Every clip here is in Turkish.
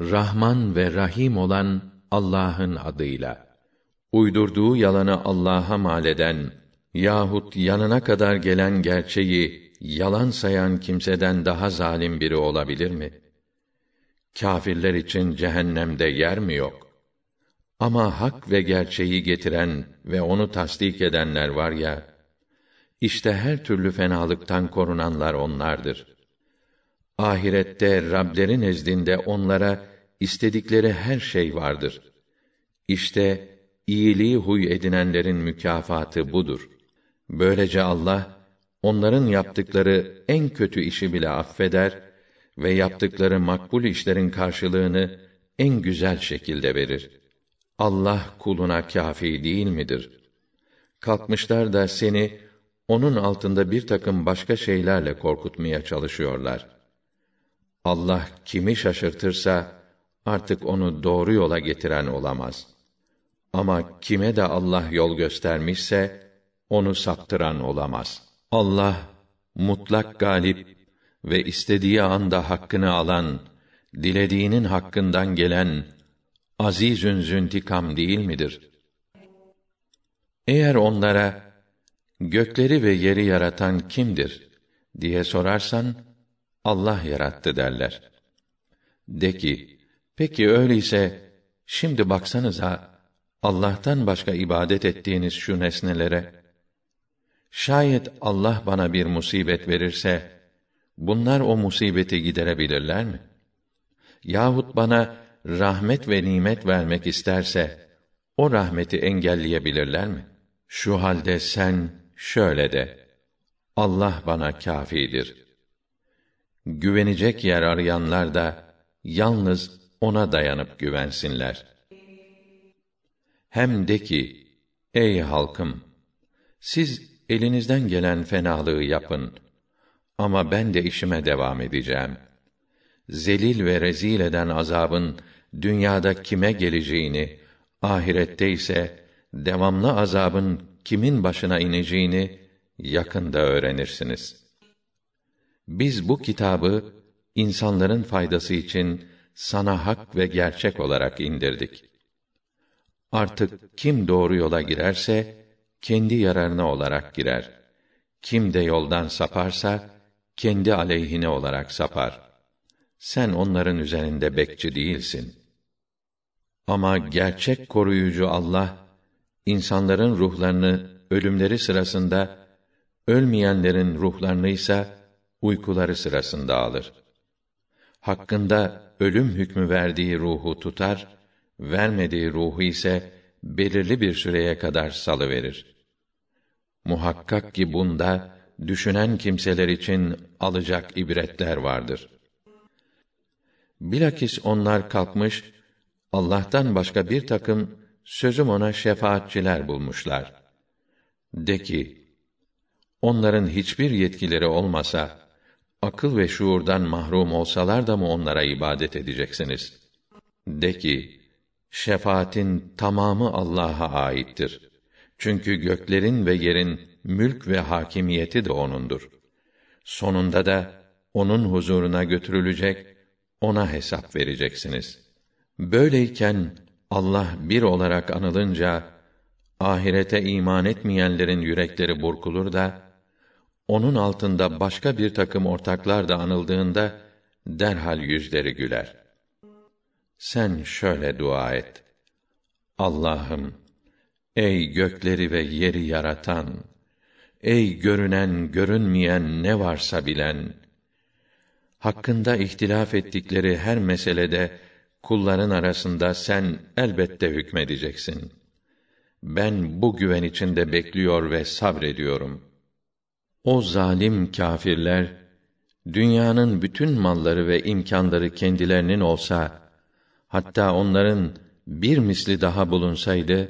Rahman ve Rahim olan Allah'ın adıyla. Uydurduğu yalanı Allah'a mal eden yahut yanına kadar gelen gerçeği yalan sayan kimseden daha zalim biri olabilir mi? Kâfirler için cehennemde yer mi yok? Ama hak ve gerçeği getiren ve onu tasdik edenler var ya, işte her türlü fenalıktan korunanlar onlardır. Ahirette Rableri nezdinde onlara istedikleri her şey vardır. İşte iyiliği huy edinenlerin mükafatı budur. Böylece Allah onların yaptıkları en kötü işi bile affeder ve yaptıkları makbul işlerin karşılığını en güzel şekilde verir. Allah kuluna kâfi değil midir? Kalkmışlar da seni onun altında bir takım başka şeylerle korkutmaya çalışıyorlar. Allah kimi şaşırtırsa artık onu doğru yola getiren olamaz. Ama kime de Allah yol göstermişse onu saptıran olamaz. Allah mutlak galip ve istediği anda hakkını alan, dilediğinin hakkından gelen azizün züntikam değil midir? Eğer onlara gökleri ve yeri yaratan kimdir diye sorarsan Allah yarattı derler. De ki, peki öyleyse şimdi baksanıza Allah'tan başka ibadet ettiğiniz şu nesnelere şayet Allah bana bir musibet verirse bunlar o musibeti giderebilirler mi? Yahut bana rahmet ve nimet vermek isterse o rahmeti engelleyebilirler mi? Şu halde sen şöyle de: Allah bana kâfidir. Güvenecek yer arayanlar da yalnız ona dayanıp güvensinler. Hem de ki, ey halkım, siz elinizden gelen fenalığı yapın. Ama ben de işime devam edeceğim. Zelil ve rezil eden azabın dünyada kime geleceğini, ahirette ise devamlı azabın kimin başına ineceğini yakında öğrenirsiniz. Biz bu kitabı insanların faydası için sana hak ve gerçek olarak indirdik. Artık kim doğru yola girerse kendi yararına olarak girer. Kim de yoldan saparsa kendi aleyhine olarak sapar. Sen onların üzerinde bekçi değilsin. Ama gerçek koruyucu Allah insanların ruhlarını ölümleri sırasında ölmeyenlerin ruhlarını ise uykuları sırasında alır. Hakkında ölüm hükmü verdiği ruhu tutar, vermediği ruhu ise belirli bir süreye kadar salı verir. Muhakkak ki bunda düşünen kimseler için alacak ibretler vardır. Bilakis onlar kalkmış Allah'tan başka bir takım sözüm ona şefaatçiler bulmuşlar. De ki, onların hiçbir yetkileri olmasa, akıl ve şuurdan mahrum olsalar da mı onlara ibadet edeceksiniz? De ki, şefaatin tamamı Allah'a aittir. Çünkü göklerin ve yerin mülk ve hakimiyeti de onundur. Sonunda da onun huzuruna götürülecek, ona hesap vereceksiniz. Böyleyken Allah bir olarak anılınca ahirete iman etmeyenlerin yürekleri burkulur da onun altında başka bir takım ortaklar da anıldığında derhal yüzleri güler. Sen şöyle dua et. Allah'ım ey gökleri ve yeri yaratan, ey görünen görünmeyen ne varsa bilen, hakkında ihtilaf ettikleri her meselede kulların arasında sen elbette hükmedeceksin. Ben bu güven içinde bekliyor ve sabrediyorum. O zalim kâfirler dünyanın bütün malları ve imkanları kendilerinin olsa hatta onların bir misli daha bulunsaydı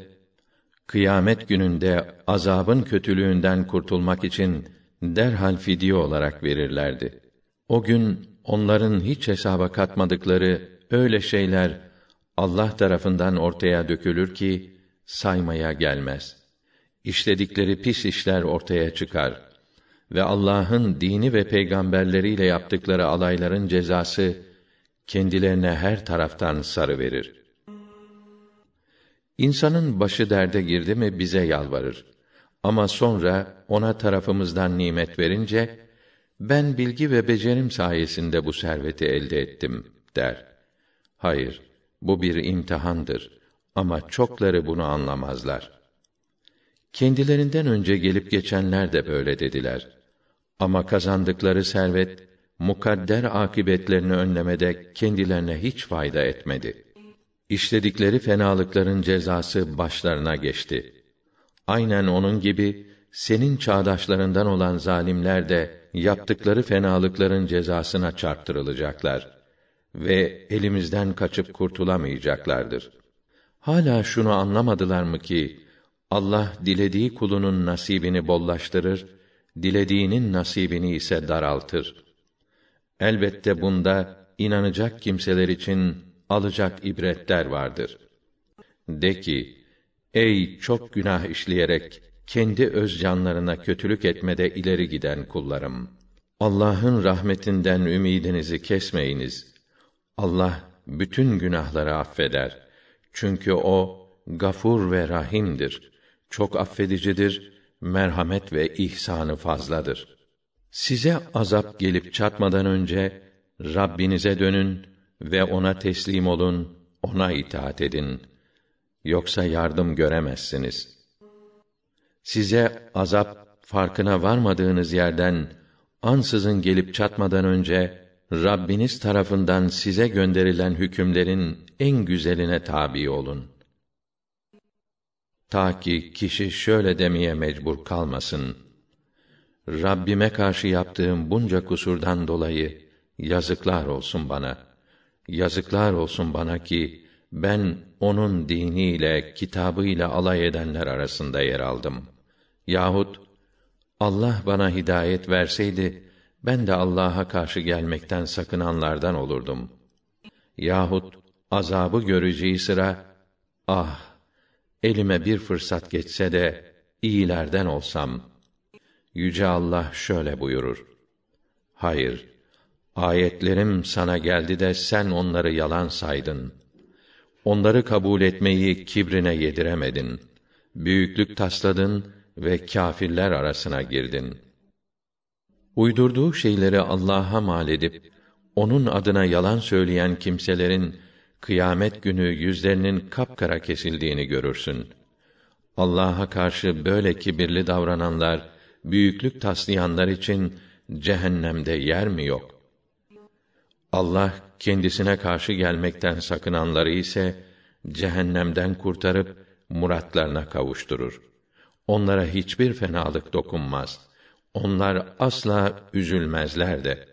kıyamet gününde azabın kötülüğünden kurtulmak için derhal fidye olarak verirlerdi. O gün onların hiç hesaba katmadıkları öyle şeyler Allah tarafından ortaya dökülür ki saymaya gelmez. İşledikleri pis işler ortaya çıkar ve Allah'ın dini ve peygamberleriyle yaptıkları alayların cezası kendilerine her taraftan sarı verir. İnsanın başı derde girdi mi bize yalvarır. Ama sonra ona tarafımızdan nimet verince ben bilgi ve becerim sayesinde bu serveti elde ettim der. Hayır, bu bir imtihandır ama çokları bunu anlamazlar. Kendilerinden önce gelip geçenler de böyle dediler. Ama kazandıkları servet mukadder akibetlerini önlemede kendilerine hiç fayda etmedi. İşledikleri fenalıkların cezası başlarına geçti. Aynen onun gibi senin çağdaşlarından olan zalimler de yaptıkları fenalıkların cezasına çarptırılacaklar ve elimizden kaçıp kurtulamayacaklardır. Hala şunu anlamadılar mı ki Allah dilediği kulunun nasibini bollaştırır, dilediğinin nasibini ise daraltır. Elbette bunda inanacak kimseler için alacak ibretler vardır. De ki, ey çok günah işleyerek kendi öz canlarına kötülük etmede ileri giden kullarım. Allah'ın rahmetinden ümidinizi kesmeyiniz. Allah bütün günahları affeder. Çünkü o gafur ve rahimdir. Çok affedicidir, merhamet ve ihsanı fazladır. Size azap gelip çatmadan önce Rabbinize dönün ve ona teslim olun, ona itaat edin. Yoksa yardım göremezsiniz. Size azap farkına varmadığınız yerden ansızın gelip çatmadan önce Rabbiniz tarafından size gönderilen hükümlerin en güzeline tabi olun. Ta ki kişi şöyle demeye mecbur kalmasın. Rabbime karşı yaptığım bunca kusurdan dolayı yazıklar olsun bana. Yazıklar olsun bana ki ben onun diniyle, kitabıyla alay edenler arasında yer aldım. Yahut Allah bana hidayet verseydi ben de Allah'a karşı gelmekten sakınanlardan olurdum. Yahut azabı göreceği sıra ah elime bir fırsat geçse de iyilerden olsam. Yüce Allah şöyle buyurur. Hayır, ayetlerim sana geldi de sen onları yalan saydın. Onları kabul etmeyi kibrine yediremedin. Büyüklük tasladın ve kâfirler arasına girdin. Uydurduğu şeyleri Allah'a mal edip onun adına yalan söyleyen kimselerin kıyamet günü yüzlerinin kapkara kesildiğini görürsün. Allah'a karşı böyle kibirli davrananlar, büyüklük taslayanlar için cehennemde yer mi yok? Allah kendisine karşı gelmekten sakınanları ise cehennemden kurtarıp muratlarına kavuşturur. Onlara hiçbir fenalık dokunmaz. Onlar asla üzülmezler de.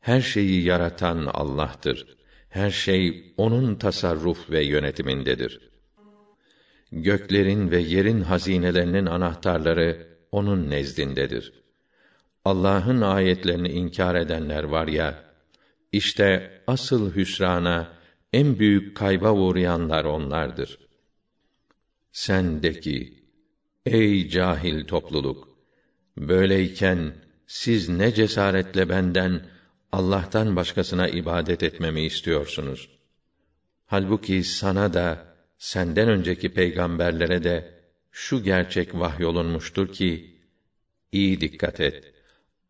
Her şeyi yaratan Allah'tır. Her şey onun tasarruf ve yönetimindedir. Göklerin ve yerin hazinelerinin anahtarları onun nezdindedir. Allah'ın ayetlerini inkar edenler var ya, işte asıl hüsrana, en büyük kayba uğrayanlar onlardır. Sen de ki, ey cahil topluluk! Böyleyken, siz ne cesaretle benden, Allah'tan başkasına ibadet etmemi istiyorsunuz? Halbuki sana da, senden önceki peygamberlere de, şu gerçek vahyolunmuştur ki, iyi dikkat et.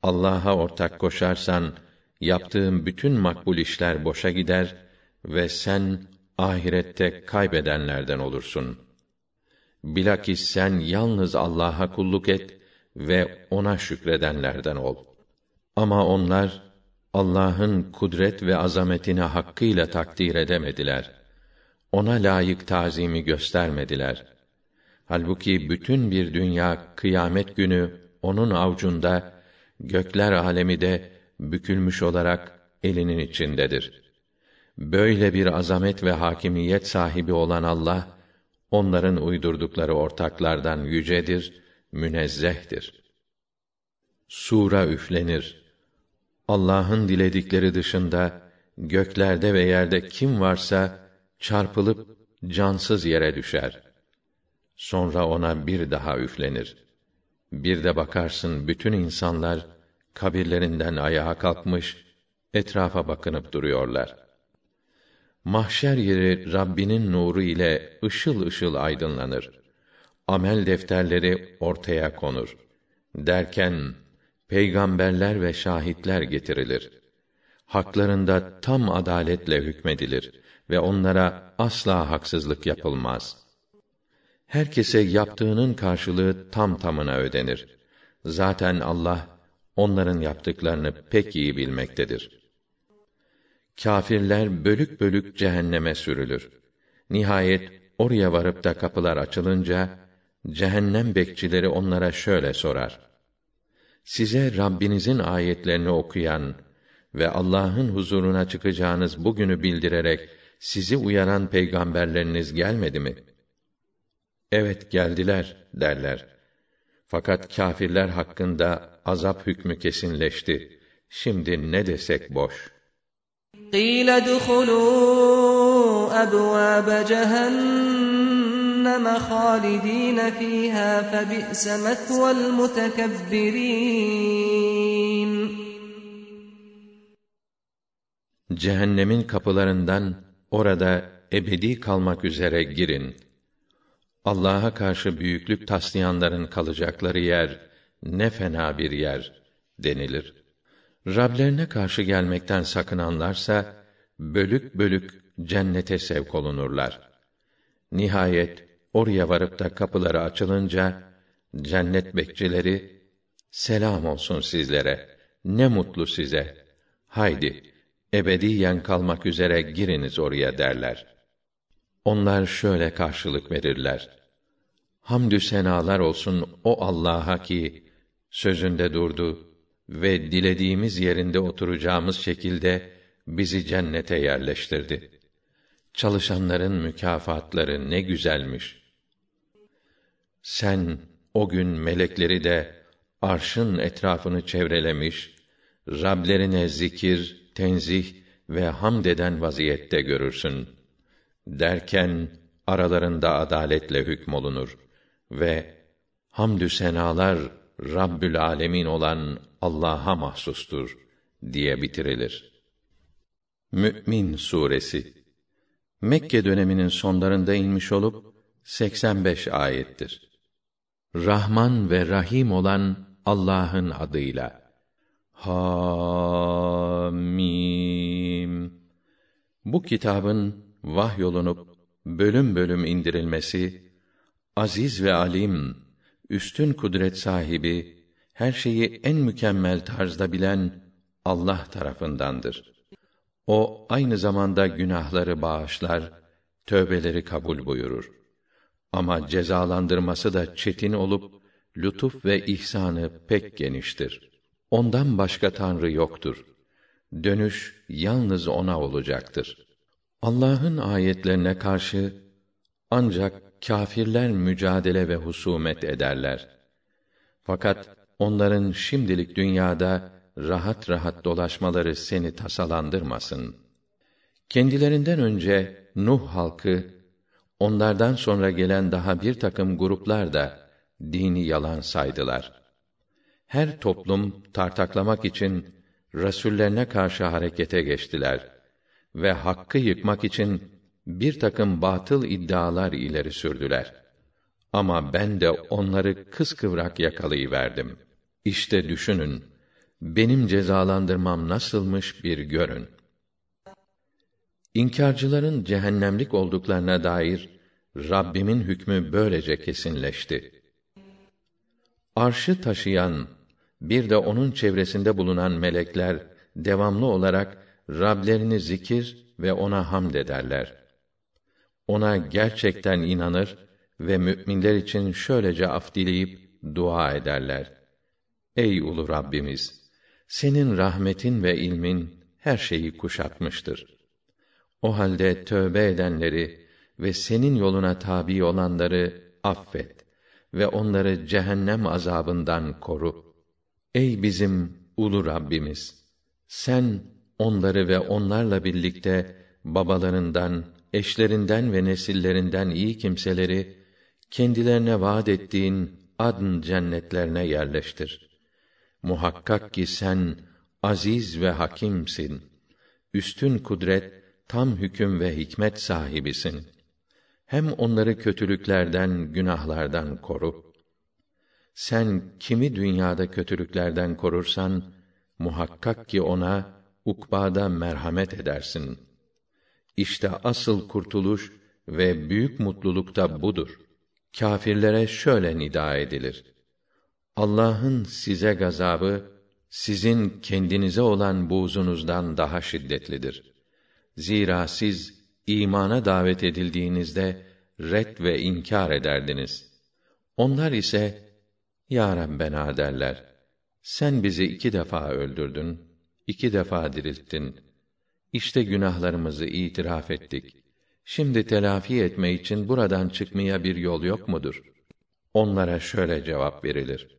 Allah'a ortak koşarsan, yaptığın bütün makbul işler boşa gider ve sen ahirette kaybedenlerden olursun. Bilakis sen yalnız Allah'a kulluk et ve ona şükredenlerden ol. Ama onlar Allah'ın kudret ve azametini hakkıyla takdir edemediler. Ona layık tazimi göstermediler. Halbuki bütün bir dünya kıyamet günü onun avcunda, gökler alemi de bükülmüş olarak elinin içindedir. Böyle bir azamet ve hakimiyet sahibi olan Allah, onların uydurdukları ortaklardan yücedir, münezzehtir. Sura üflenir. Allah'ın diledikleri dışında göklerde ve yerde kim varsa çarpılıp cansız yere düşer. Sonra ona bir daha üflenir. Bir de bakarsın bütün insanlar kabirlerinden ayağa kalkmış etrafa bakınıp duruyorlar. mahşer yeri Rabbinin nuru ile ışıl ışıl aydınlanır. Amel defterleri ortaya konur. Derken peygamberler ve şahitler getirilir. Haklarında tam adaletle hükmedilir ve onlara asla haksızlık yapılmaz. Herkese yaptığının karşılığı tam tamına ödenir. Zaten Allah onların yaptıklarını pek iyi bilmektedir. Kâfirler bölük bölük cehenneme sürülür. Nihayet oraya varıp da kapılar açılınca cehennem bekçileri onlara şöyle sorar: Size Rabbinizin ayetlerini okuyan ve Allah'ın huzuruna çıkacağınız bugünü bildirerek sizi uyaran peygamberleriniz gelmedi mi? Evet geldiler derler. Fakat kâfirler hakkında azap hükmü kesinleşti. Şimdi ne desek boş. قِيلَ ادْخُلُوا أَبْوَابَ جَهَنَّمَ خَالِدِينَ فِيهَا فَبِئْسَ مَثْوَى الْمُتَكَبِّرِينَ Cehennemin kapılarından orada ebedi kalmak üzere girin. Allah'a karşı büyüklük taslayanların kalacakları yer ne fena bir yer denilir. Rablerine karşı gelmekten sakınanlarsa bölük bölük cennete sevk olunurlar. Nihayet oraya varıp da kapıları açılınca cennet bekçileri selam olsun sizlere. Ne mutlu size. Haydi ebediyen kalmak üzere giriniz oraya derler. Onlar şöyle karşılık verirler. Hamdü senalar olsun o Allah'a ki sözünde durdu ve dilediğimiz yerinde oturacağımız şekilde bizi cennete yerleştirdi. Çalışanların mükafatları ne güzelmiş. Sen o gün melekleri de arşın etrafını çevrelemiş, Rablerine zikir, tenzih ve hamd eden vaziyette görürsün. Derken aralarında adaletle hükmolunur ve hamdü senalar Rabbül Alemin olan Allah'a mahsustur diye bitirilir. Mü'min suresi Mekke döneminin sonlarında inmiş olup 85 ayettir. Rahman ve Rahim olan Allah'ın adıyla. Hamim. Bu kitabın vahyolunup bölüm bölüm indirilmesi aziz ve alim, üstün kudret sahibi her şeyi en mükemmel tarzda bilen Allah tarafındandır. O aynı zamanda günahları bağışlar, tövbeleri kabul buyurur. Ama cezalandırması da çetin olup lütuf ve ihsanı pek geniştir. Ondan başka tanrı yoktur. Dönüş yalnız ona olacaktır. Allah'ın ayetlerine karşı ancak kâfirler mücadele ve husumet ederler. Fakat onların şimdilik dünyada rahat rahat dolaşmaları seni tasalandırmasın. Kendilerinden önce Nuh halkı, onlardan sonra gelen daha bir takım gruplar da dini yalan saydılar. Her toplum tartaklamak için rasullerine karşı harekete geçtiler ve hakkı yıkmak için bir takım batıl iddialar ileri sürdüler. Ama ben de onları kıskıvrak yakalayıverdim.'' İşte düşünün, benim cezalandırmam nasılmış bir görün. İnkarcıların cehennemlik olduklarına dair Rabbimin hükmü böylece kesinleşti. Arşı taşıyan bir de onun çevresinde bulunan melekler devamlı olarak Rablerini zikir ve ona hamd ederler. Ona gerçekten inanır ve müminler için şöylece af dileyip dua ederler. Ey ulu Rabbimiz! Senin rahmetin ve ilmin her şeyi kuşatmıştır. O halde tövbe edenleri ve senin yoluna tabi olanları affet ve onları cehennem azabından koru. Ey bizim ulu Rabbimiz! Sen onları ve onlarla birlikte babalarından, eşlerinden ve nesillerinden iyi kimseleri kendilerine vaad ettiğin adn cennetlerine yerleştir. Muhakkak ki sen aziz ve hakimsin. Üstün kudret, tam hüküm ve hikmet sahibisin. Hem onları kötülüklerden, günahlardan koru. Sen kimi dünyada kötülüklerden korursan, muhakkak ki ona ukbada merhamet edersin. İşte asıl kurtuluş ve büyük mutluluk da budur. Kâfirlere şöyle nida edilir. Allah'ın size gazabı sizin kendinize olan buğzunuzdan daha şiddetlidir. Zira siz imana davet edildiğinizde red ve inkar ederdiniz. Onlar ise ya Rabbena derler. Sen bizi iki defa öldürdün, iki defa dirilttin. İşte günahlarımızı itiraf ettik. Şimdi telafi etme için buradan çıkmaya bir yol yok mudur? Onlara şöyle cevap verilir.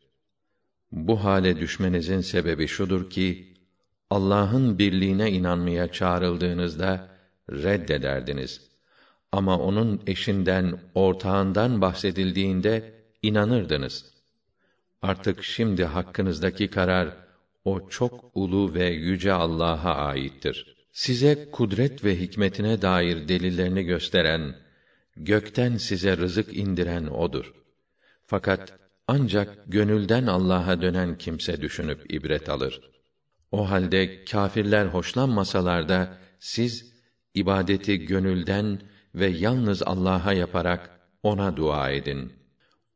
Bu hale düşmenizin sebebi şudur ki Allah'ın birliğine inanmaya çağrıldığınızda reddederdiniz. Ama onun eşinden, ortağından bahsedildiğinde inanırdınız. Artık şimdi hakkınızdaki karar o çok ulu ve yüce Allah'a aittir. Size kudret ve hikmetine dair delillerini gösteren, gökten size rızık indiren odur. Fakat ancak gönülden Allah'a dönen kimse düşünüp ibret alır. O halde kâfirler hoşlanmasalar da siz ibadeti gönülden ve yalnız Allah'a yaparak ona dua edin.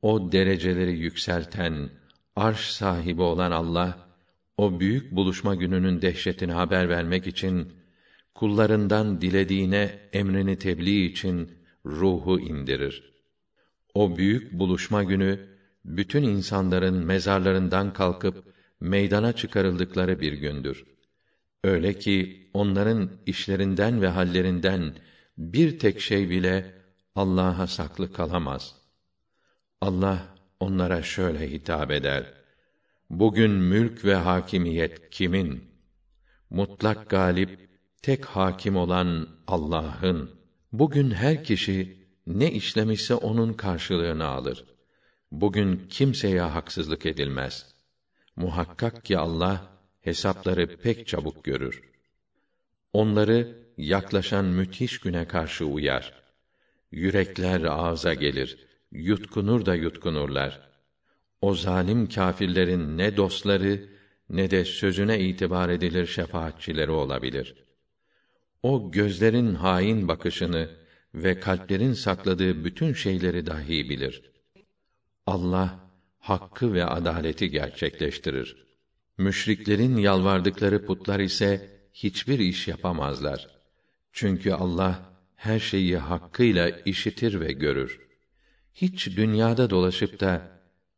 O dereceleri yükselten, arş sahibi olan Allah, o büyük buluşma gününün dehşetini haber vermek için kullarından dilediğine emrini tebliğ için ruhu indirir. O büyük buluşma günü bütün insanların mezarlarından kalkıp meydana çıkarıldıkları bir gündür. Öyle ki onların işlerinden ve hallerinden bir tek şey bile Allah'a saklı kalamaz. Allah onlara şöyle hitap eder: Bugün mülk ve hakimiyet kimin? Mutlak galip, tek hakim olan Allah'ın. Bugün her kişi ne işlemişse onun karşılığını alır. Bugün kimseye haksızlık edilmez. Muhakkak ki Allah hesapları pek çabuk görür. Onları yaklaşan müthiş güne karşı uyar. Yürekler ağza gelir, yutkunur da yutkunurlar. O zalim kâfirlerin ne dostları ne de sözüne itibar edilir şefaatçileri olabilir. O gözlerin hain bakışını ve kalplerin sakladığı bütün şeyleri dahi bilir.'' Allah hakkı ve adaleti gerçekleştirir. Müşriklerin yalvardıkları putlar ise hiçbir iş yapamazlar. Çünkü Allah her şeyi hakkıyla işitir ve görür. Hiç dünyada dolaşıp da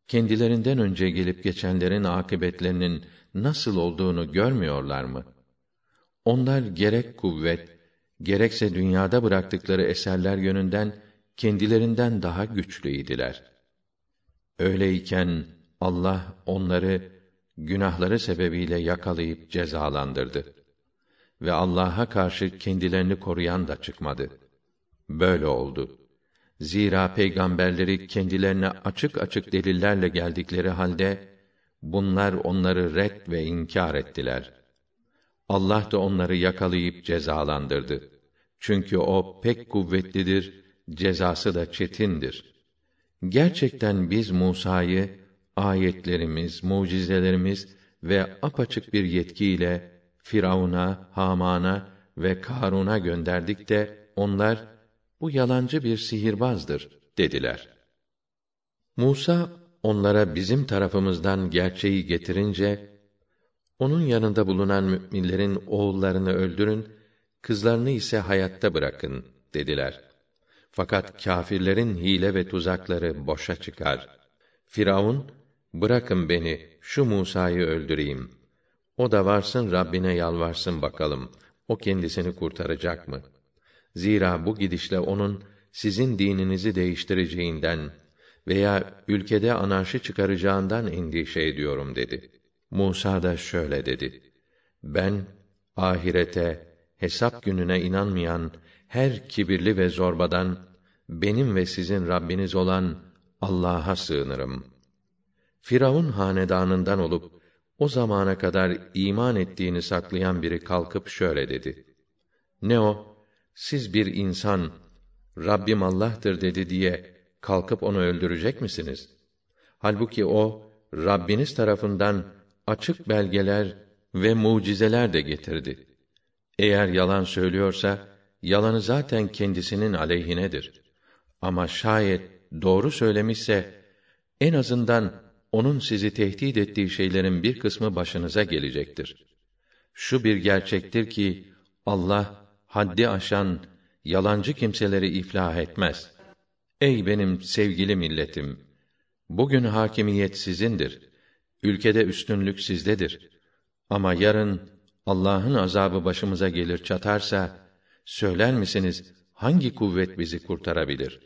kendilerinden önce gelip geçenlerin akıbetlerinin nasıl olduğunu görmüyorlar mı? Onlar gerek kuvvet, gerekse dünyada bıraktıkları eserler yönünden kendilerinden daha güçlüydiler.'' Öyleyken Allah onları günahları sebebiyle yakalayıp cezalandırdı. Ve Allah'a karşı kendilerini koruyan da çıkmadı. Böyle oldu. Zira peygamberleri kendilerine açık açık delillerle geldikleri halde bunlar onları red ve inkar ettiler. Allah da onları yakalayıp cezalandırdı. Çünkü o pek kuvvetlidir, cezası da çetindir.'' Gerçekten biz Musa'yı ayetlerimiz, mucizelerimiz ve apaçık bir yetkiyle Firavun'a, Haman'a ve Karun'a gönderdik de onlar bu yalancı bir sihirbazdır dediler. Musa onlara bizim tarafımızdan gerçeği getirince onun yanında bulunan müminlerin oğullarını öldürün, kızlarını ise hayatta bırakın dediler. Fakat kâfirlerin hile ve tuzakları boşa çıkar. Firavun, bırakın beni, şu Musa'yı öldüreyim. O da varsın Rabbine yalvarsın bakalım. O kendisini kurtaracak mı? Zira bu gidişle onun sizin dininizi değiştireceğinden veya ülkede anarşi çıkaracağından endişe ediyorum dedi. Musa da şöyle dedi: Ben ahirete, hesap gününe inanmayan her kibirli ve zorbadan benim ve sizin Rabbiniz olan Allah'a sığınırım. Firavun hanedanından olup o zamana kadar iman ettiğini saklayan biri kalkıp şöyle dedi: Ne o? siz bir insan Rabbim Allah'tır dedi diye kalkıp onu öldürecek misiniz? Halbuki o Rabbiniz tarafından açık belgeler ve mucizeler de getirdi. Eğer yalan söylüyorsa yalanı zaten kendisinin aleyhinedir. Ama şayet doğru söylemişse en azından onun sizi tehdit ettiği şeylerin bir kısmı başınıza gelecektir. Şu bir gerçektir ki Allah haddi aşan yalancı kimseleri iflah etmez. Ey benim sevgili milletim, bugün hakimiyet sizindir. Ülkede üstünlük sizdedir. Ama yarın Allah'ın azabı başımıza gelir çatarsa söyler misiniz hangi kuvvet bizi kurtarabilir?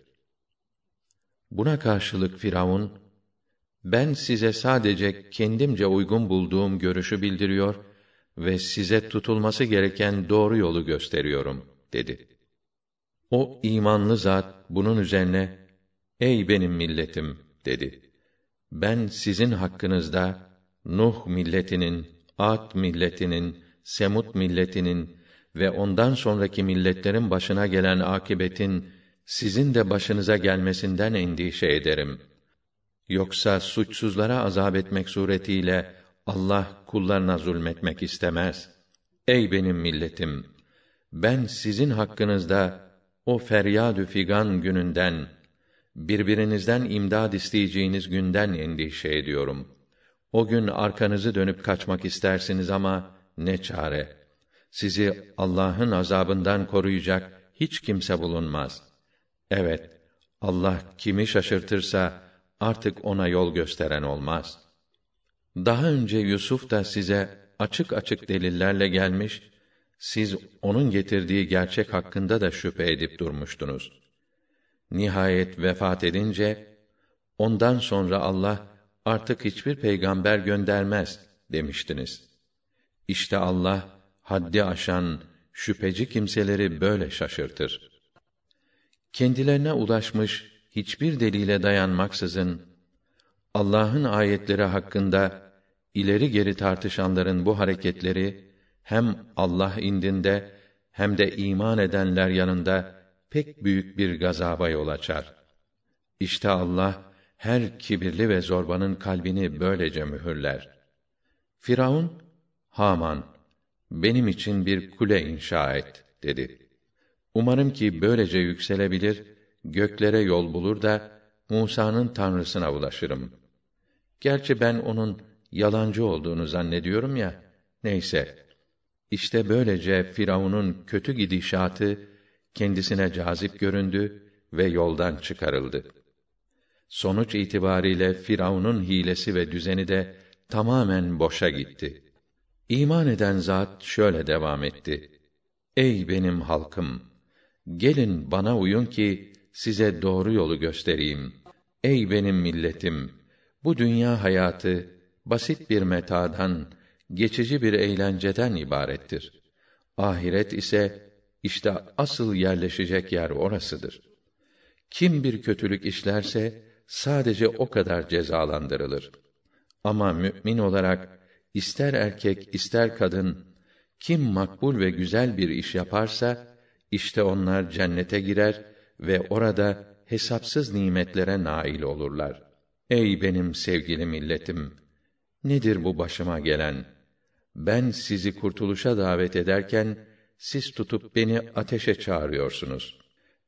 Buna karşılık Firavun ben size sadece kendimce uygun bulduğum görüşü bildiriyor ve size tutulması gereken doğru yolu gösteriyorum dedi. O imanlı zat bunun üzerine ey benim milletim dedi. Ben sizin hakkınızda Nuh milletinin, Ad milletinin, Semut milletinin ve ondan sonraki milletlerin başına gelen akibetin sizin de başınıza gelmesinden endişe ederim. Yoksa suçsuzlara azap etmek suretiyle Allah kullarına zulmetmek istemez. Ey benim milletim, ben sizin hakkınızda o feryadü figan gününden, birbirinizden imdad isteyeceğiniz günden endişe ediyorum. O gün arkanızı dönüp kaçmak istersiniz ama ne çare? Sizi Allah'ın azabından koruyacak hiç kimse bulunmaz. Evet, Allah kimi şaşırtırsa artık ona yol gösteren olmaz. Daha önce Yusuf da size açık açık delillerle gelmiş, siz onun getirdiği gerçek hakkında da şüphe edip durmuştunuz. Nihayet vefat edince ondan sonra Allah artık hiçbir peygamber göndermez demiştiniz. İşte Allah haddi aşan şüpheci kimseleri böyle şaşırtır. Kendilerine ulaşmış hiçbir delile dayanmaksızın Allah'ın ayetleri hakkında ileri geri tartışanların bu hareketleri hem Allah indinde hem de iman edenler yanında pek büyük bir gazaba yol açar. İşte Allah her kibirli ve zorbanın kalbini böylece mühürler. Firavun, Haman, benim için bir kule inşa et, dedi. Umarım ki böylece yükselebilir, göklere yol bulur da, Musa'nın tanrısına ulaşırım. Gerçi ben onun yalancı olduğunu zannediyorum ya, neyse. İşte böylece Firavun'un kötü gidişatı, kendisine cazip göründü ve yoldan çıkarıldı. Sonuç itibariyle Firavun'un hilesi ve düzeni de tamamen boşa gitti. İman eden zat şöyle devam etti: Ey benim halkım, gelin bana uyun ki size doğru yolu göstereyim. Ey benim milletim, bu dünya hayatı basit bir metadan, geçici bir eğlenceden ibarettir. Ahiret ise işte asıl yerleşecek yer orasıdır. Kim bir kötülük işlerse sadece o kadar cezalandırılır. Ama mümin olarak ister erkek ister kadın kim makbul ve güzel bir iş yaparsa işte onlar cennete girer ve orada hesapsız nimetlere nail olurlar. Ey benim sevgili milletim, nedir bu başıma gelen? Ben sizi kurtuluşa davet ederken siz tutup beni ateşe çağırıyorsunuz.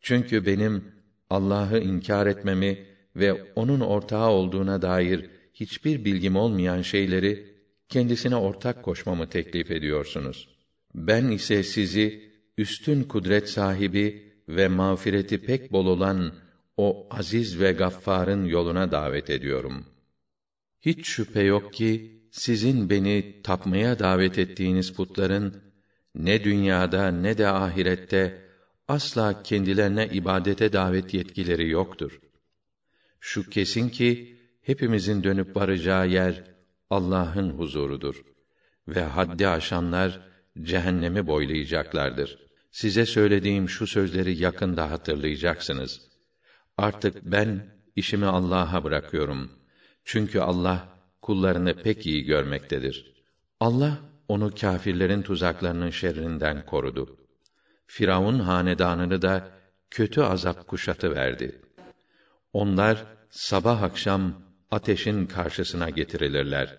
Çünkü benim Allah'ı inkar etmemi ve onun ortağı olduğuna dair hiçbir bilgim olmayan şeyleri kendisine ortak koşmamı teklif ediyorsunuz. Ben ise sizi üstün kudret sahibi ve mağfireti pek bol olan o aziz ve gaffarın yoluna davet ediyorum. Hiç şüphe yok ki sizin beni tapmaya davet ettiğiniz putların ne dünyada ne de ahirette asla kendilerine ibadete davet yetkileri yoktur. Şu kesin ki hepimizin dönüp varacağı yer Allah'ın huzurudur ve haddi aşanlar cehennemi boylayacaklardır. Size söylediğim şu sözleri yakında hatırlayacaksınız. Artık ben işimi Allah'a bırakıyorum. Çünkü Allah kullarını pek iyi görmektedir. Allah onu kâfirlerin tuzaklarının şerrinden korudu. Firavun hanedanını da kötü azap kuşatı verdi. Onlar sabah akşam ateşin karşısına getirilirler.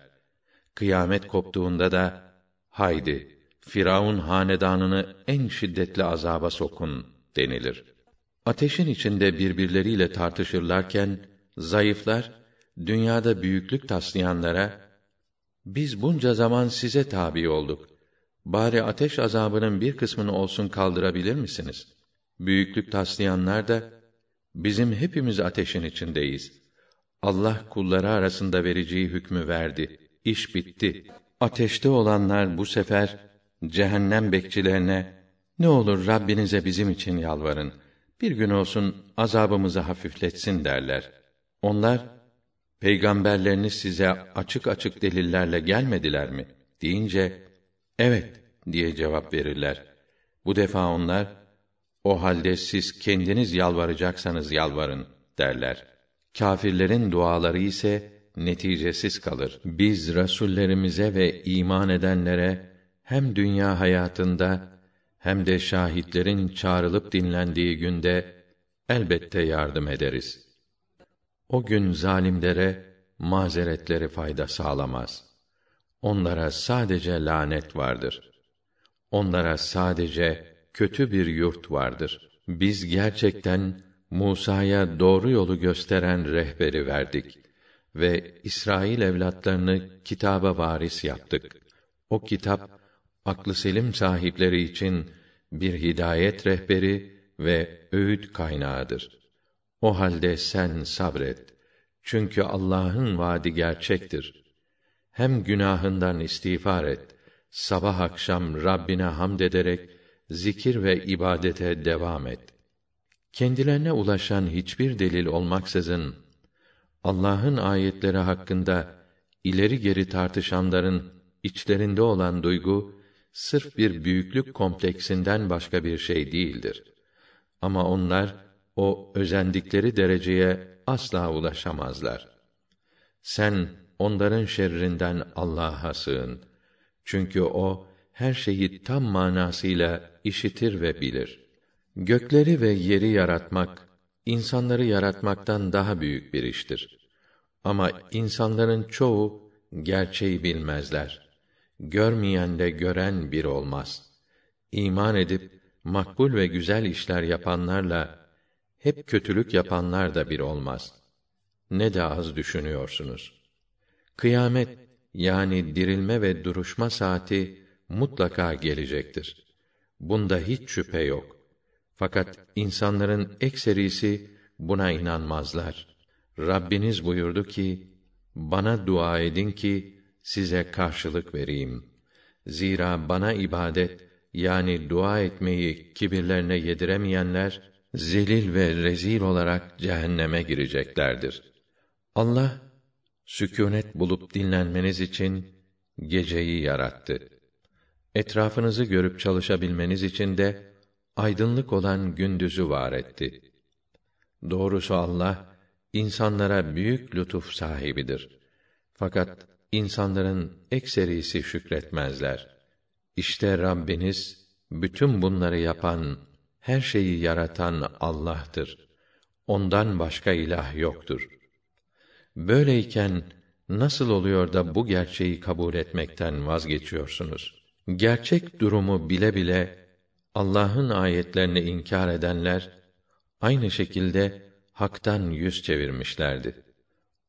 Kıyamet koptuğunda da haydi Firavun hanedanını en şiddetli azaba sokun denilir. Ateşin içinde birbirleriyle tartışırlarken zayıflar dünyada büyüklük taslayanlara biz bunca zaman size tabi olduk. Bari ateş azabının bir kısmını olsun kaldırabilir misiniz? Büyüklük taslayanlar da bizim hepimiz ateşin içindeyiz. Allah kulları arasında vereceği hükmü verdi. İş bitti. Ateşte olanlar bu sefer cehennem bekçilerine ne olur Rabbinize bizim için yalvarın. Bir gün olsun azabımızı hafifletsin derler. Onlar peygamberleriniz size açık açık delillerle gelmediler mi deyince evet diye cevap verirler. Bu defa onlar o halde siz kendiniz yalvaracaksanız yalvarın derler. Kâfirlerin duaları ise neticesiz kalır. Biz rasullerimize ve iman edenlere hem dünya hayatında hem de şahitlerin çağrılıp dinlendiği günde elbette yardım ederiz. O gün zalimlere mazeretleri fayda sağlamaz. Onlara sadece lanet vardır. Onlara sadece kötü bir yurt vardır. Biz gerçekten Musa'ya doğru yolu gösteren rehberi verdik ve İsrail evlatlarını kitaba varis yaptık. O kitap aklı selim sahipleri için bir hidayet rehberi ve öğüt kaynağıdır. O halde sen sabret. Çünkü Allah'ın vaadi gerçektir. Hem günahından istiğfar et. Sabah akşam Rabbine hamd ederek zikir ve ibadete devam et. Kendilerine ulaşan hiçbir delil olmaksızın Allah'ın ayetleri hakkında ileri geri tartışanların içlerinde olan duygu sırf bir büyüklük kompleksinden başka bir şey değildir. Ama onlar o özendikleri dereceye asla ulaşamazlar. Sen onların şerrinden Allah'a sığın. Çünkü o her şeyi tam manasıyla işitir ve bilir. Gökleri ve yeri yaratmak insanları yaratmaktan daha büyük bir iştir. Ama insanların çoğu gerçeği bilmezler. Görmeyen de gören bir olmaz. İman edip makbul ve güzel işler yapanlarla hep kötülük yapanlar da bir olmaz. Ne de az düşünüyorsunuz. Kıyamet yani dirilme ve duruşma saati mutlaka gelecektir. Bunda hiç şüphe yok. Fakat insanların ekserisi buna inanmazlar. Rabbiniz buyurdu ki: Bana dua edin ki size karşılık vereyim. Zira bana ibadet yani dua etmeyi kibirlerine yediremeyenler zelil ve rezil olarak cehenneme gireceklerdir. Allah sükûnet bulup dinlenmeniz için geceyi yarattı. Etrafınızı görüp çalışabilmeniz için de aydınlık olan gündüzü var etti. Doğrusu Allah insanlara büyük lütuf sahibidir. Fakat insanların ekserisi şükretmezler. İşte Rabbiniz bütün bunları yapan, her şeyi yaratan Allah'tır. Ondan başka ilah yoktur. Böyleyken nasıl oluyor da bu gerçeği kabul etmekten vazgeçiyorsunuz? Gerçek durumu bile bile Allah'ın ayetlerini inkar edenler aynı şekilde haktan yüz çevirmişlerdi.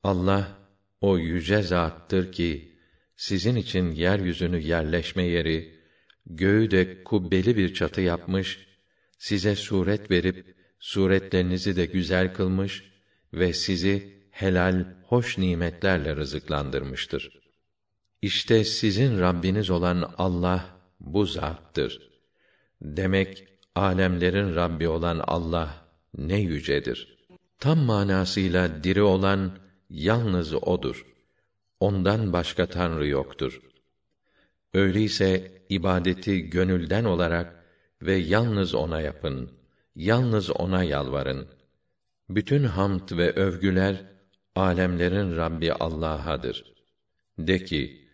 Allah o yüce zattır ki sizin için yeryüzünü yerleşme yeri, göğü de kubbeli bir çatı yapmış, size suret verip suretlerinizi de güzel kılmış ve sizi helal, hoş nimetlerle rızıklandırmıştır. İşte sizin Rabbiniz olan Allah bu zattır. Demek alemlerin Rabbi olan Allah ne yücedir. Tam manasıyla diri olan yalnız odur. Ondan başka tanrı yoktur. Öyleyse ibadeti gönülden olarak ve yalnız ona yapın. Yalnız ona yalvarın. Bütün hamd ve övgüler alemlerin Rabbi Allah'adır. De ki,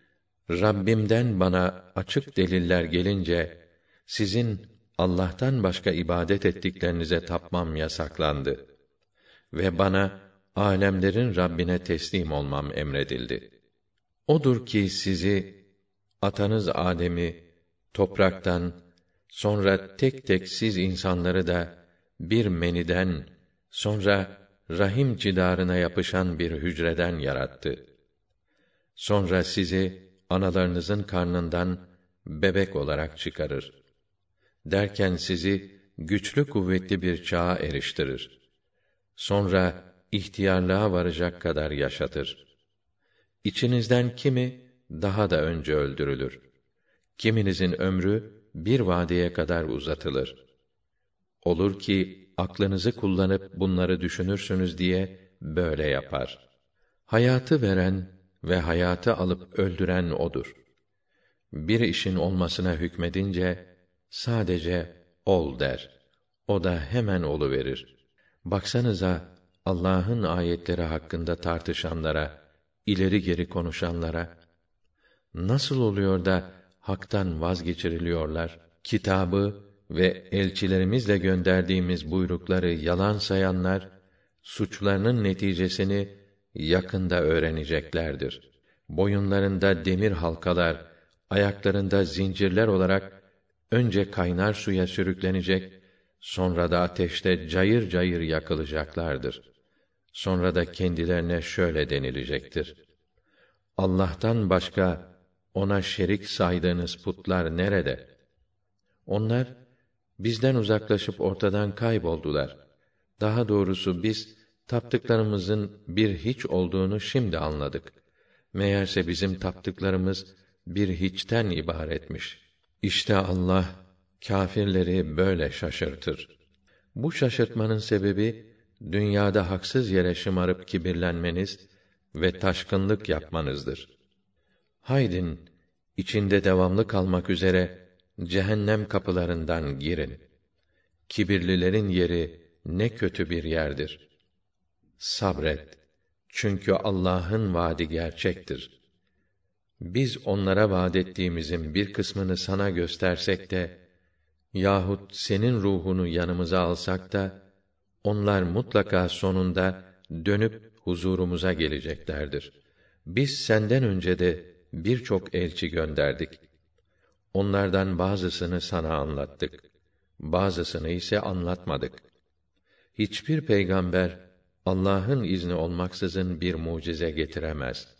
Rabbimden bana açık deliller gelince sizin Allah'tan başka ibadet ettiklerinize tapmam yasaklandı ve bana alemlerin Rabbine teslim olmam emredildi. Odur ki sizi atanız Adem'i topraktan sonra tek tek siz insanları da bir meniden sonra rahim cidarına yapışan bir hücreden yarattı. Sonra sizi analarınızın karnından bebek olarak çıkarır. Derken sizi güçlü kuvvetli bir çağa eriştirir. Sonra ihtiyarlığa varacak kadar yaşatır. İçinizden kimi daha da önce öldürülür. Kiminizin ömrü bir vadeye kadar uzatılır. Olur ki aklınızı kullanıp bunları düşünürsünüz diye böyle yapar. Hayatı veren ve hayatı alıp öldüren odur. Bir işin olmasına hükmedince sadece ol der. O da hemen olu verir. Baksanıza Allah'ın ayetleri hakkında tartışanlara, ileri geri konuşanlara nasıl oluyor da haktan vazgeçiriliyorlar? Kitabı ve elçilerimizle gönderdiğimiz buyrukları yalan sayanlar suçlarının neticesini yakında öğreneceklerdir. Boyunlarında demir halkalar, ayaklarında zincirler olarak önce kaynar suya sürüklenecek, sonra da ateşte cayır cayır yakılacaklardır. Sonra da kendilerine şöyle denilecektir: Allah'tan başka ona şerik saydığınız putlar nerede? Onlar bizden uzaklaşıp ortadan kayboldular. Daha doğrusu biz taptıklarımızın bir hiç olduğunu şimdi anladık. Meğerse bizim taptıklarımız bir hiçten ibaretmiş. İşte Allah kâfirleri böyle şaşırtır. Bu şaşırtmanın sebebi dünyada haksız yere şımarıp kibirlenmeniz ve taşkınlık yapmanızdır. Haydin içinde devamlı kalmak üzere cehennem kapılarından girin. Kibirlilerin yeri ne kötü bir yerdir. Sabret. Çünkü Allah'ın vaadi gerçektir. Biz onlara vaad ettiğimizin bir kısmını sana göstersek de yahut senin ruhunu yanımıza alsak da onlar mutlaka sonunda dönüp huzurumuza geleceklerdir. Biz senden önce de birçok elçi gönderdik. Onlardan bazısını sana anlattık. Bazısını ise anlatmadık. Hiçbir peygamber Allah'ın izni olmaksızın bir mucize getiremez.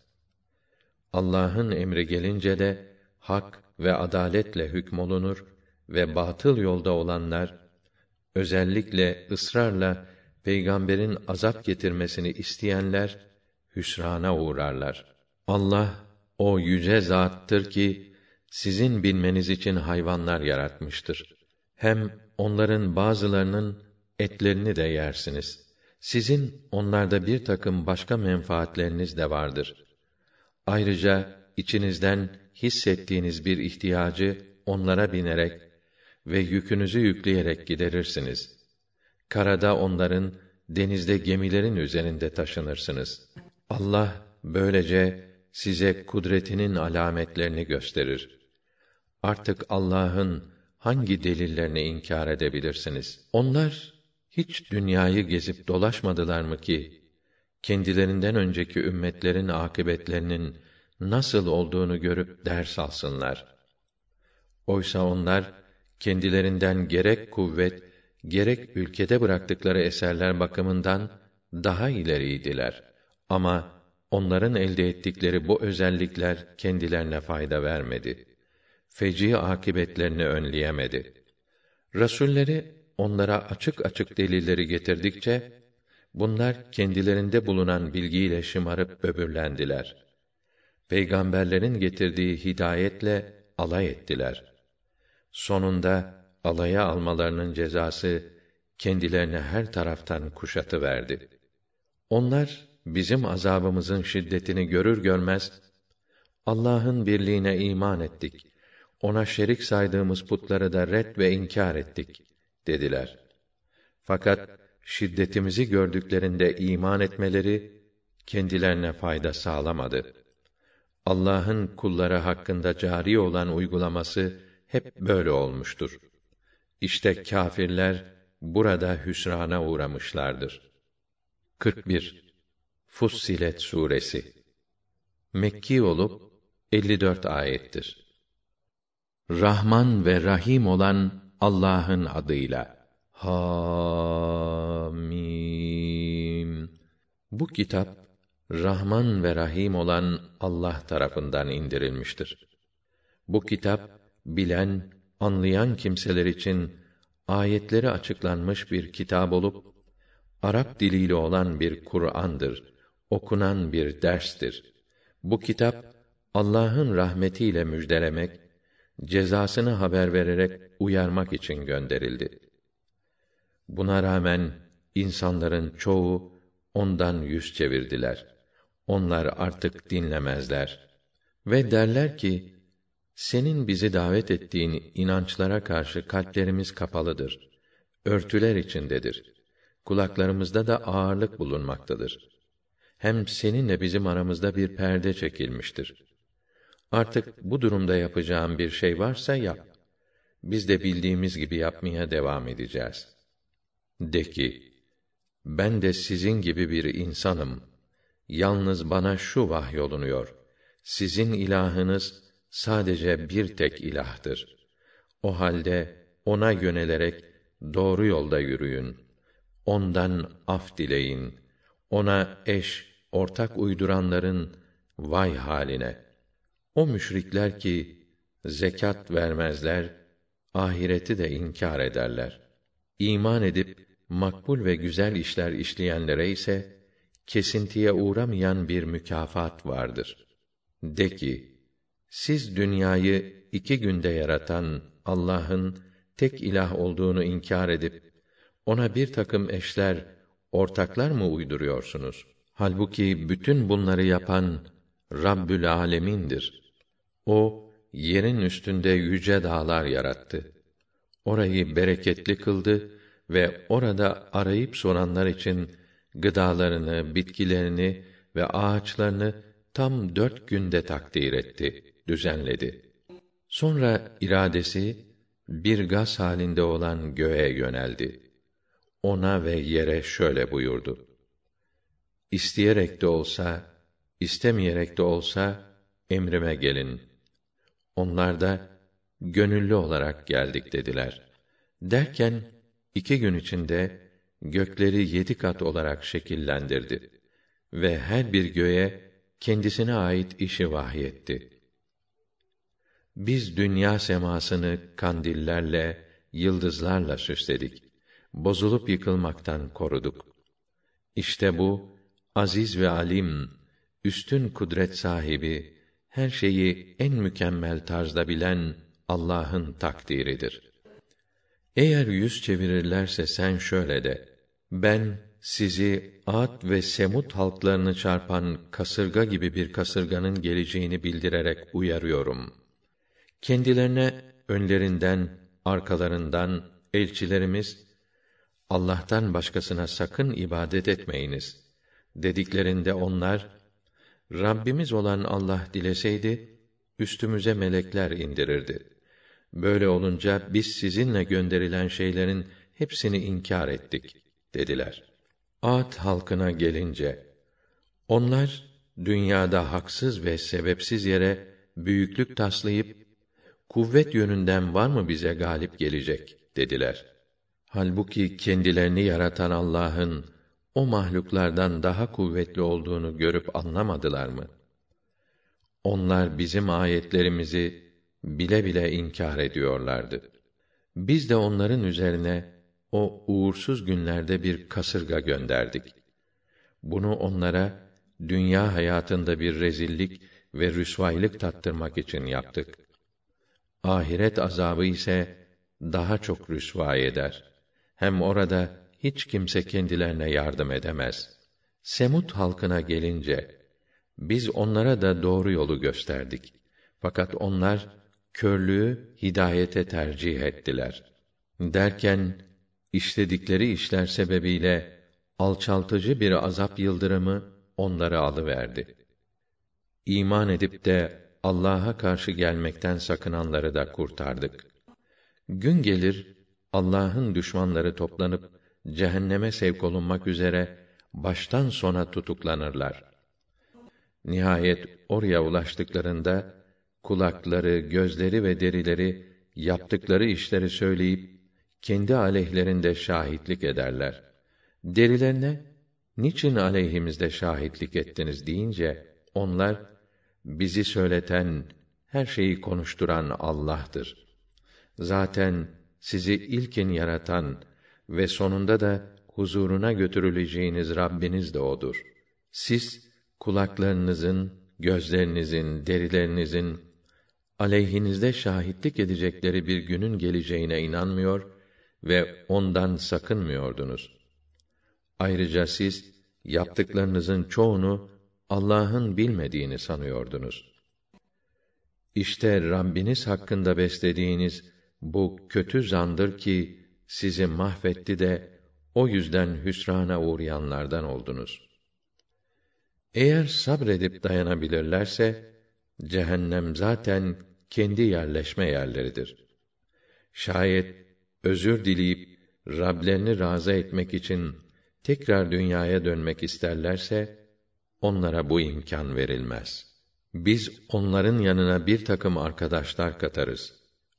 Allah'ın emri gelince de hak ve adaletle hükmolunur ve batıl yolda olanlar özellikle ısrarla peygamberin azap getirmesini isteyenler hüsrana uğrarlar. Allah o yüce zattır ki sizin bilmeniz için hayvanlar yaratmıştır. Hem onların bazılarının etlerini de yersiniz. Sizin onlarda bir takım başka menfaatleriniz de vardır. Ayrıca içinizden hissettiğiniz bir ihtiyacı onlara binerek ve yükünüzü yükleyerek giderirsiniz. Karada onların, denizde gemilerin üzerinde taşınırsınız. Allah böylece size kudretinin alametlerini gösterir. Artık Allah'ın hangi delillerini inkar edebilirsiniz? Onlar hiç dünyayı gezip dolaşmadılar mı ki kendilerinden önceki ümmetlerin akıbetlerinin nasıl olduğunu görüp ders alsınlar. Oysa onlar kendilerinden gerek kuvvet, gerek ülkede bıraktıkları eserler bakımından daha ileriydiler. Ama onların elde ettikleri bu özellikler kendilerine fayda vermedi. Feci akibetlerini önleyemedi. Rasulleri onlara açık açık delilleri getirdikçe bunlar kendilerinde bulunan bilgiyle şımarıp böbürlendiler. Peygamberlerin getirdiği hidayetle alay ettiler. Sonunda alaya almalarının cezası kendilerine her taraftan kuşatı verdi. Onlar bizim azabımızın şiddetini görür görmez Allah'ın birliğine iman ettik. Ona şerik saydığımız putları da red ve inkar ettik dediler. Fakat şiddetimizi gördüklerinde iman etmeleri kendilerine fayda sağlamadı. Allah'ın kulları hakkında cari olan uygulaması hep böyle olmuştur. İşte kâfirler burada hüsrana uğramışlardır. 41 Fussilet suresi Mekki olup 54 ayettir. Rahman ve Rahim olan Allah'ın adıyla. Hamim. Bu kitap Rahman ve Rahim olan Allah tarafından indirilmiştir. Bu kitap bilen, anlayan kimseler için ayetleri açıklanmış bir kitap olup Arap diliyle olan bir Kur'an'dır. Okunan bir derstir. Bu kitap Allah'ın rahmetiyle müjdelemek, cezasını haber vererek uyarmak için gönderildi. Buna rağmen insanların çoğu ondan yüz çevirdiler. Onlar artık dinlemezler ve derler ki senin bizi davet ettiğin inançlara karşı kalplerimiz kapalıdır. Örtüler içindedir. Kulaklarımızda da ağırlık bulunmaktadır. Hem seninle bizim aramızda bir perde çekilmiştir. Artık bu durumda yapacağım bir şey varsa yap. Biz de bildiğimiz gibi yapmaya devam edeceğiz. De ki, ben de sizin gibi bir insanım. Yalnız bana şu vahyolunuyor. Sizin ilahınız sadece bir tek ilahtır. O halde ona yönelerek doğru yolda yürüyün. Ondan af dileyin. Ona eş, ortak uyduranların vay haline. O müşrikler ki zekat vermezler, ahireti de inkar ederler. İman edip makbul ve güzel işler işleyenlere ise kesintiye uğramayan bir mükafat vardır. De ki, siz dünyayı iki günde yaratan Allah'ın tek ilah olduğunu inkar edip ona bir takım eşler, ortaklar mı uyduruyorsunuz? Halbuki bütün bunları yapan Rabbül Alemin'dir. O yerin üstünde yüce dağlar yarattı. Orayı bereketli kıldı ve orada arayıp soranlar için gıdalarını, bitkilerini ve ağaçlarını tam dört günde takdir etti, düzenledi. Sonra iradesi bir gaz halinde olan göğe yöneldi. Ona ve yere şöyle buyurdu: İsteyerek de olsa, istemeyerek de olsa emrime gelin. Onlar da gönüllü olarak geldik dediler. Derken iki gün içinde gökleri yedi kat olarak şekillendirdi ve her bir göğe kendisine ait işi vahyetti. Biz dünya semasını kandillerle, yıldızlarla süsledik. Bozulup yıkılmaktan koruduk. İşte bu aziz ve alim, üstün kudret sahibi, her şeyi en mükemmel tarzda bilen Allah'ın takdiridir. Eğer yüz çevirirlerse sen şöyle de: Ben sizi Ad ve Semut halklarını çarpan kasırga gibi bir kasırganın geleceğini bildirerek uyarıyorum. Kendilerine önlerinden, arkalarından elçilerimiz Allah'tan başkasına sakın ibadet etmeyiniz dediklerinde onlar Rabbimiz olan Allah dileseydi üstümüze melekler indirirdi. Böyle olunca biz sizinle gönderilen şeylerin hepsini inkar ettik dediler. Ad halkına gelince onlar dünyada haksız ve sebepsiz yere büyüklük taslayıp kuvvet yönünden var mı bize galip gelecek dediler. Halbuki kendilerini yaratan Allah'ın o mahluklardan daha kuvvetli olduğunu görüp anlamadılar mı? Onlar bizim ayetlerimizi bile bile inkar ediyorlardı. Biz de onların üzerine o uğursuz günlerde bir kasırga gönderdik. Bunu onlara dünya hayatında bir rezillik ve rüsvaylık tattırmak için yaptık. Ahiret azabı ise daha çok rüsva eder. Hem orada hiç kimse kendilerine yardım edemez. Semut halkına gelince biz onlara da doğru yolu gösterdik. Fakat onlar körlüğü hidayete tercih ettiler. Derken işledikleri işler sebebiyle alçaltıcı bir azap yıldırımı onları alıverdi. İman edip de Allah'a karşı gelmekten sakınanları da kurtardık. Gün gelir Allah'ın düşmanları toplanıp cehenneme sevk olunmak üzere baştan sona tutuklanırlar. Nihayet oraya ulaştıklarında kulakları, gözleri ve derileri yaptıkları işleri söyleyip kendi aleyhlerinde şahitlik ederler. Derilerine niçin aleyhimizde şahitlik ettiniz deyince onlar bizi söyleten, her şeyi konuşturan Allah'tır. Zaten sizi ilkin yaratan ve sonunda da huzuruna götürüleceğiniz Rabbiniz de odur. Siz kulaklarınızın, gözlerinizin, derilerinizin aleyhinizde şahitlik edecekleri bir günün geleceğine inanmıyor ve ondan sakınmıyordunuz. Ayrıca siz yaptıklarınızın çoğunu Allah'ın bilmediğini sanıyordunuz. İşte Rabbiniz hakkında beslediğiniz bu kötü zandır ki sizi mahvetti de o yüzden hüsrana uğrayanlardan oldunuz. Eğer sabredip dayanabilirlerse cehennem zaten kendi yerleşme yerleridir. Şayet özür dileyip Rablerini razı etmek için tekrar dünyaya dönmek isterlerse onlara bu imkan verilmez. Biz onların yanına bir takım arkadaşlar katarız.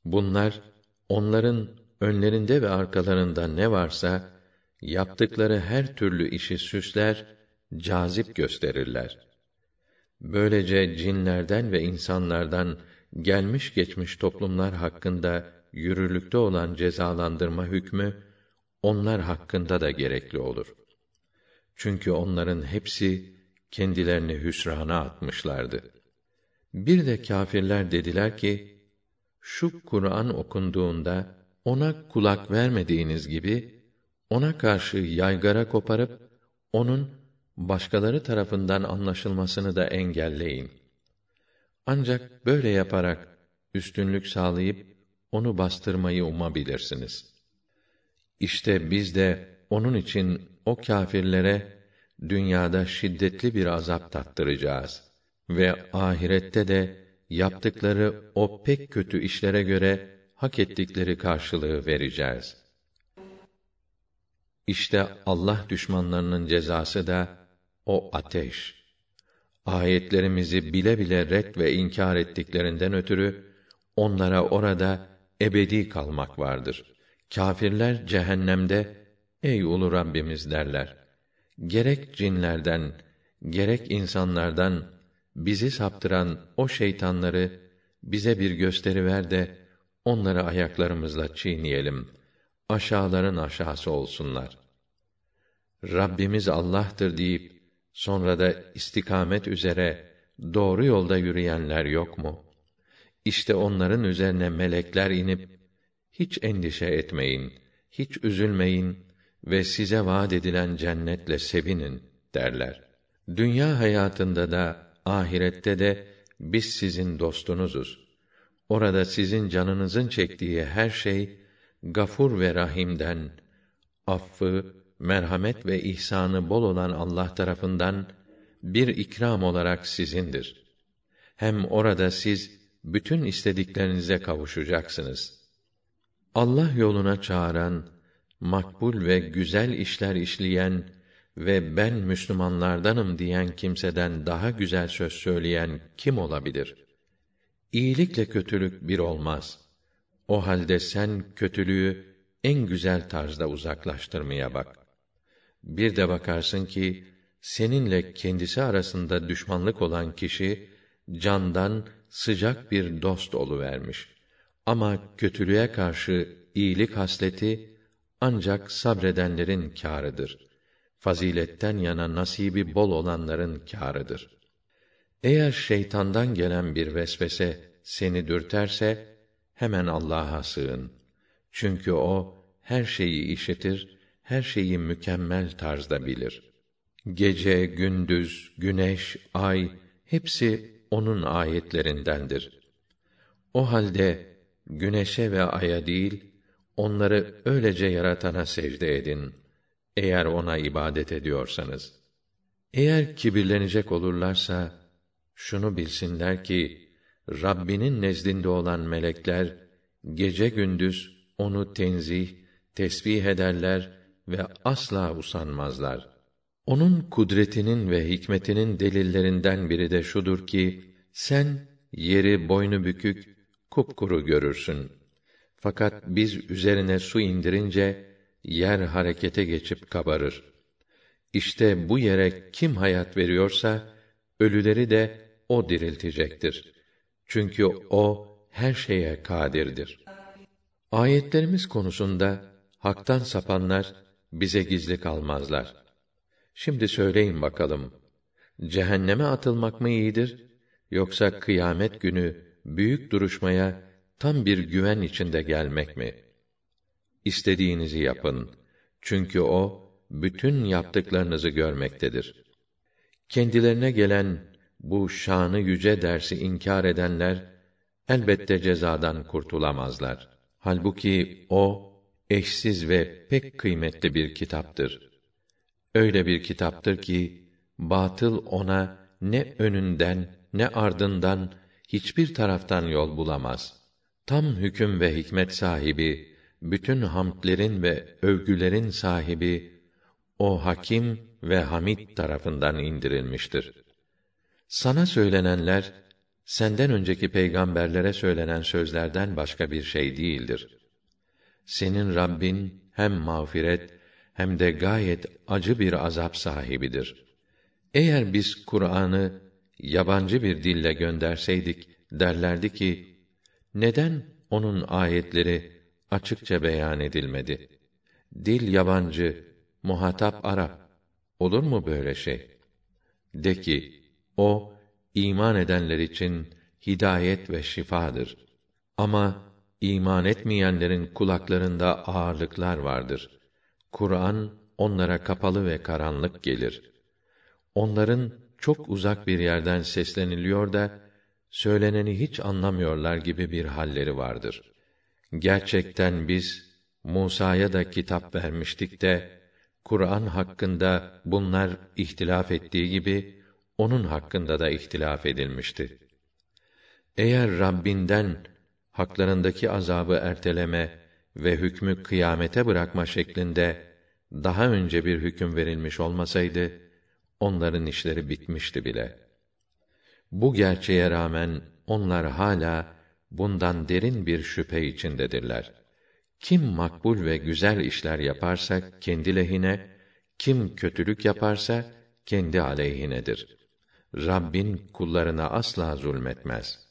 Bunlar onların önlerinde ve arkalarında ne varsa yaptıkları her türlü işi süsler, cazip gösterirler. Böylece cinlerden ve insanlardan gelmiş geçmiş toplumlar hakkında yürürlükte olan cezalandırma hükmü onlar hakkında da gerekli olur. Çünkü onların hepsi kendilerini hüsrana atmışlardı. Bir de kâfirler dediler ki, şu Kur'an okunduğunda ona kulak vermediğiniz gibi ona karşı yaygara koparıp onun başkaları tarafından anlaşılmasını da engelleyin. Ancak böyle yaparak üstünlük sağlayıp onu bastırmayı umabilirsiniz. İşte biz de onun için o kâfirlere dünyada şiddetli bir azap tattıracağız ve ahirette de yaptıkları o pek kötü işlere göre hak ettikleri karşılığı vereceğiz. İşte Allah düşmanlarının cezası da o ateş. Ayetlerimizi bile bile ret ve inkar ettiklerinden ötürü onlara orada ebedi kalmak vardır. Kâfirler cehennemde ey ulu Rabbimiz derler. Gerek cinlerden, gerek insanlardan bizi saptıran o şeytanları bize bir gösteri ver de onları ayaklarımızla çiğneyelim. Aşağıların aşağısı olsunlar. Rabbimiz Allah'tır deyip sonra da istikamet üzere doğru yolda yürüyenler yok mu? İşte onların üzerine melekler inip hiç endişe etmeyin, hiç üzülmeyin ve size vaad edilen cennetle sevinin derler. Dünya hayatında da ahirette de biz sizin dostunuzuz. Orada sizin canınızın çektiği her şey Gafur ve Rahim'den affı, merhamet ve ihsanı bol olan Allah tarafından bir ikram olarak sizindir. Hem orada siz bütün istediklerinize kavuşacaksınız. Allah yoluna çağıran, makbul ve güzel işler işleyen ve ben Müslümanlardanım diyen kimseden daha güzel söz söyleyen kim olabilir? İyilikle kötülük bir olmaz. O halde sen kötülüğü en güzel tarzda uzaklaştırmaya bak. Bir de bakarsın ki seninle kendisi arasında düşmanlık olan kişi candan sıcak bir dost vermiş. Ama kötülüğe karşı iyilik hasleti ancak sabredenlerin kârıdır. Faziletten yana nasibi bol olanların kârıdır. Eğer şeytandan gelen bir vesvese seni dürterse hemen Allah'a sığın. Çünkü o her şeyi işitir, her şeyi mükemmel tarzda bilir. Gece, gündüz, güneş, ay hepsi onun ayetlerindendir. O halde güneşe ve aya değil, onları öylece yaratana secde edin. Eğer ona ibadet ediyorsanız. Eğer kibirlenecek olurlarsa, şunu bilsinler ki, Rabbinin nezdinde olan melekler, gece gündüz onu tenzih tesbih ederler ve asla usanmazlar. Onun kudretinin ve hikmetinin delillerinden biri de şudur ki sen yeri boynu bükük kupkuru görürsün. Fakat biz üzerine su indirince yer harekete geçip kabarır. İşte bu yere kim hayat veriyorsa ölüleri de o diriltecektir. Çünkü o her şeye kadirdir. Ayetlerimiz konusunda haktan sapanlar bize gizli kalmazlar. Şimdi söyleyin bakalım. Cehenneme atılmak mı iyidir yoksa kıyamet günü büyük duruşmaya tam bir güven içinde gelmek mi? İstediğinizi yapın. Çünkü o bütün yaptıklarınızı görmektedir. Kendilerine gelen bu şanı yüce dersi inkar edenler elbette cezadan kurtulamazlar. Halbuki o eşsiz ve pek kıymetli bir kitaptır. Öyle bir kitaptır ki batıl ona ne önünden ne ardından hiçbir taraftan yol bulamaz. Tam hüküm ve hikmet sahibi, bütün hamdlerin ve övgülerin sahibi o hakim ve hamid tarafından indirilmiştir. Sana söylenenler senden önceki peygamberlere söylenen sözlerden başka bir şey değildir. Senin Rabbin hem mağfiret hem de gayet acı bir azap sahibidir. Eğer biz Kur'an'ı yabancı bir dille gönderseydik derlerdi ki neden onun ayetleri açıkça beyan edilmedi? Dil yabancı, muhatap Arap. Olur mu böyle şey? De ki o iman edenler için hidayet ve şifadır. Ama iman etmeyenlerin kulaklarında ağırlıklar vardır. Kur'an onlara kapalı ve karanlık gelir. Onların çok uzak bir yerden sesleniliyor da söyleneni hiç anlamıyorlar gibi bir halleri vardır. Gerçekten biz Musa'ya da kitap vermiştik de Kur'an hakkında bunlar ihtilaf ettiği gibi onun hakkında da ihtilaf edilmişti. Eğer Rabbinden haklarındaki azabı erteleme ve hükmü kıyamete bırakma şeklinde daha önce bir hüküm verilmiş olmasaydı onların işleri bitmişti bile. Bu gerçeğe rağmen onlar hala bundan derin bir şüphe içindedirler. Kim makbul ve güzel işler yaparsa kendi lehine, kim kötülük yaparsa kendi aleyhinedir. Rabbin kullarına asla zulmetmez.''